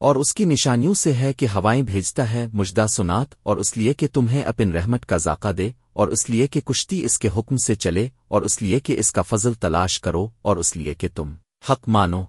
اور اس کی نشانیوں سے ہے کہ ہوائیں بھیجتا ہے مجدہ سنات اور اس لیے کہ تمہیں اپن رحمت کا ذاقہ دے اور اس لیے کہ کشتی اس کے حکم سے چلے اور اس لیے کہ اس کا فضل تلاش کرو اور اس لیے کہ تم حق مانو۔